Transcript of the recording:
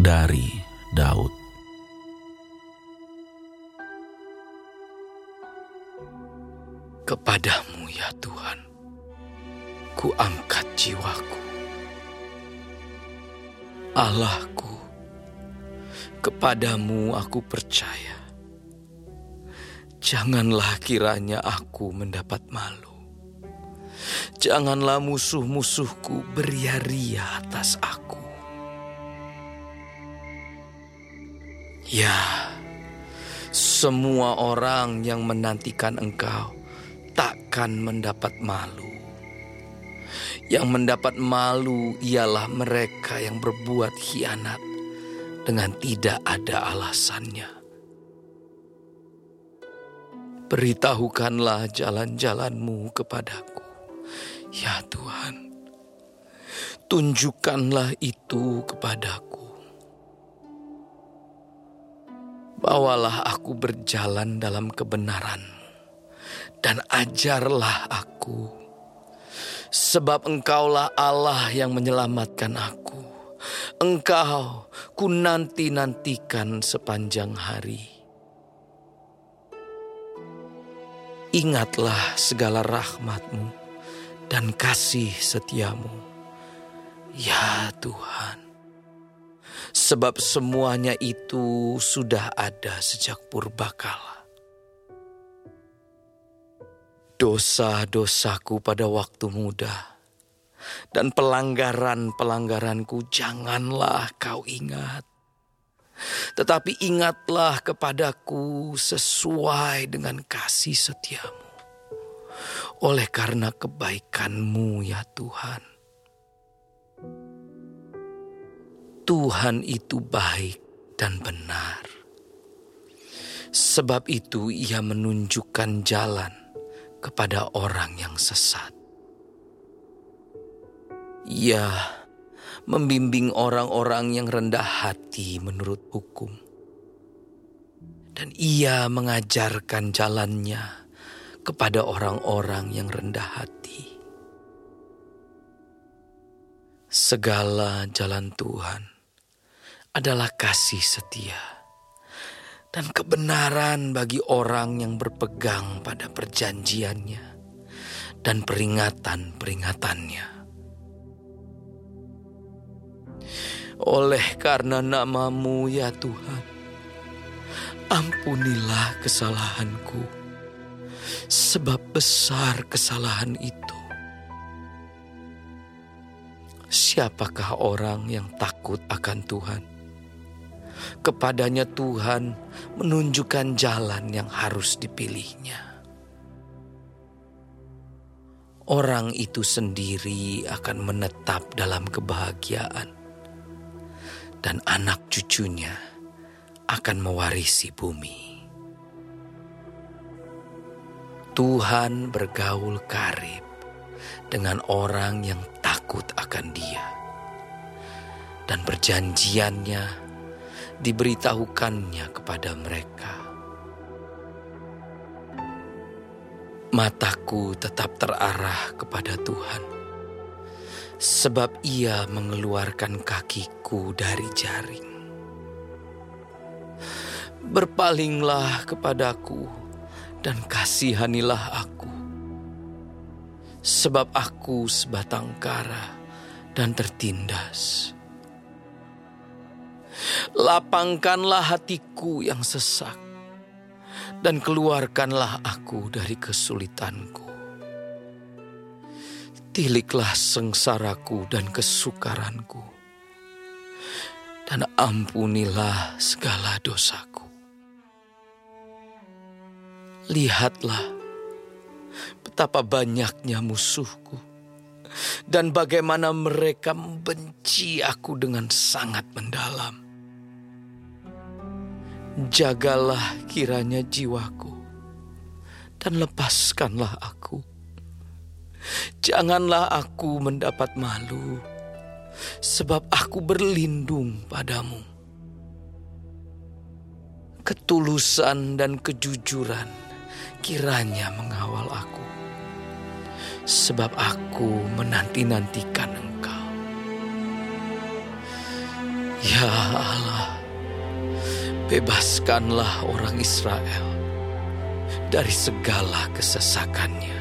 dari Daud. Kepadamu ya Tuhan, ku angkat jiwaku. Allahku, kepadamu aku percaya. Janganlah kiranya aku mendapat malu. Janganlah musuh-musuhku beria-ria atas aku. Ya, semua orang yang menantikan engkau takkan mendapat malu. Yang mendapat malu ialah mereka yang berbuat khianat dengan tidak ada alasannya. Beritahukanlah jalan-jalanmu kepadaku, ya Tuhan. Tunjukkanlah itu kepadaku. Bawalah aku berjalan dalam kebenaran dan ajarlah aku. Sebab engkaulah Allah yang menyelamatkan aku. Engkau ku nanti-nantikan sepanjang hari. Ingatlah segala rahmatmu dan kasih setiamu. Ya Tuhan. Sebab semuanya itu sudah ada sejak purbakala. Dosa-dosaku pada waktu muda dan pelanggaran-pelanggaranku janganlah kau ingat. Tetapi ingatlah kepadaku sesuai dengan kasih setiamu. Oleh karena kebaikanmu ya Tuhan. Tuhan itu baik dan benar. Sebab itu ia menunjukkan jalan kepada orang yang sesat. Ia membimbing orang-orang yang rendah hati menurut hukum. Dan ia mengajarkan jalannya kepada orang-orang yang rendah hati. Segala jalan Tuhan adalah kasih setia dan kebenaran bagi orang yang berpegang pada perjanjiannya dan peringatan-peringatannya. Oleh karena namamu ya Tuhan, ampunilah kesalahanku, sebab besar kesalahan itu. Siapakah orang yang takut akan Tuhan? Kepadanya Tuhan menunjukkan jalan yang harus dipilihnya. Orang itu sendiri akan menetap dalam kebahagiaan, dan anak cucunya akan mewarisi bumi. Tuhan bergaul karib dengan orang yang takut akan Dia, dan perjanjiannya diberitahukannya kepada mereka. Mataku tetap terarah kepada Tuhan, sebab Ia mengeluarkan kakiku dari jaring. Berpalinglah kepadaku dan kasihanilah aku, sebab aku sebatang kara dan tertindas lapangkanlah hatiku yang sesak, dan keluarkanlah aku dari kesulitanku. Tiliklah sengsaraku dan kesukaranku, dan ampunilah segala dosaku. Lihatlah betapa banyaknya musuhku, dan bagaimana mereka membenci aku dengan sangat mendalam. Jagalah kiranya jiwaku dan lepaskanlah aku. Janganlah aku mendapat malu, sebab aku berlindung padamu. Ketulusan dan kejujuran kiranya mengawal aku, sebab aku menanti-nantikan engkau. Ya Allah, bebaskanlah orang Israel dari segala kesesakannya.